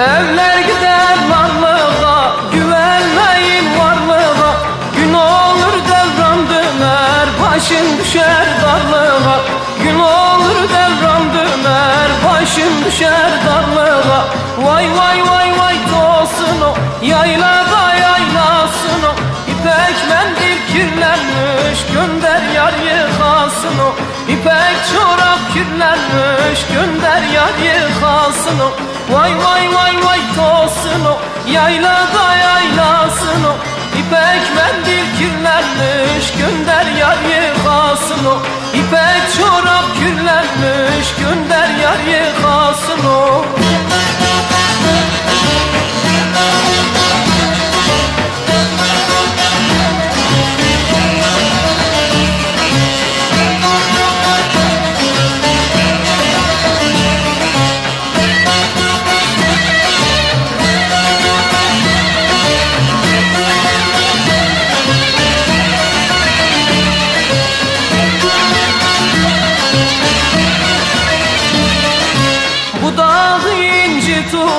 Evler gider varlığa Güvenmeyin varlığa. Gün olur devran döner Başın düşer darlığa. Gün olur devran döner Başın düşer darlığa. Vay vay vay vay tosun o Yaylada yaylasın o İpek mendil kirlenmiş Gönder yar yıkasın o İpek çorap kirlenmiş Gönder yar yıkasın o Vay vay vay vay tosun o Yaylada yaylasın o İpek mendil kirlenmiş Gönder yar yıkasın o İpek çorap kirlenmiş Gönder yar yıkasın o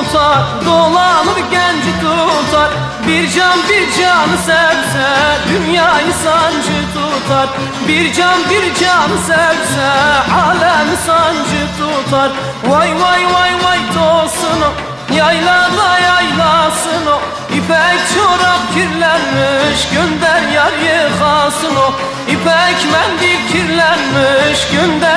tutar Dolanır genci tutar. Bir can bir canı sevse Dünyayı sancı tutar. Bir can bir canı sevse Alemi sancı tutar. Vay vay vay vay tosun o Yaylada yaylasın o. İpek çorap kirlenmiş Gönder yar yıkasın o. İpek mendil kirlenmiş Gönder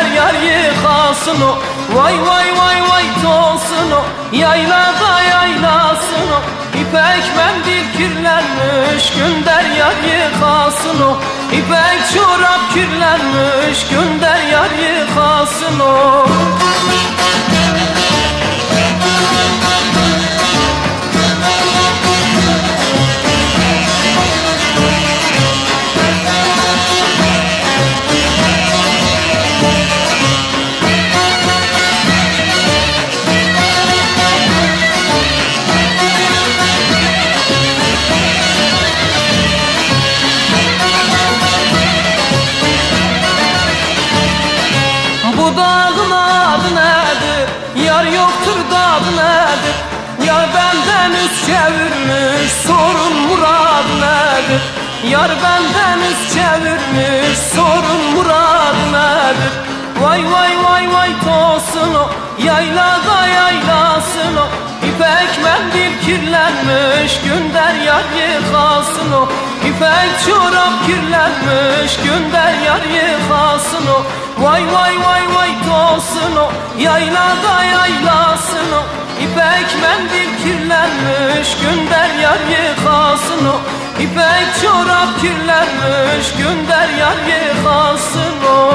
yıkasın o. Vay vay vay vay tosun o. Yaylada yaylasın o. İpek mendil kirlenmiş Gönder yar yıkasın o. İpek çorap kirlenmiş Gönder yar yıkasın o Yar benden üst çevirmiş Sorun murad nedir? Yar benden üst çevirmiş Sorun murad nedir? Vay vay vay vay tosun o Yaylada yaylasın o İpek mendil kirlenmiş Gönder yar yıkasın o İpek çorap kirlenmiş Gönder yar yıkasın o Vay vay vay vay tosun o Yaylada yaylasın o İpek mendil kirlenmiş Gönder yar yıkasın o. İpek çorap kirlenmiş Gönder yar yıkasın o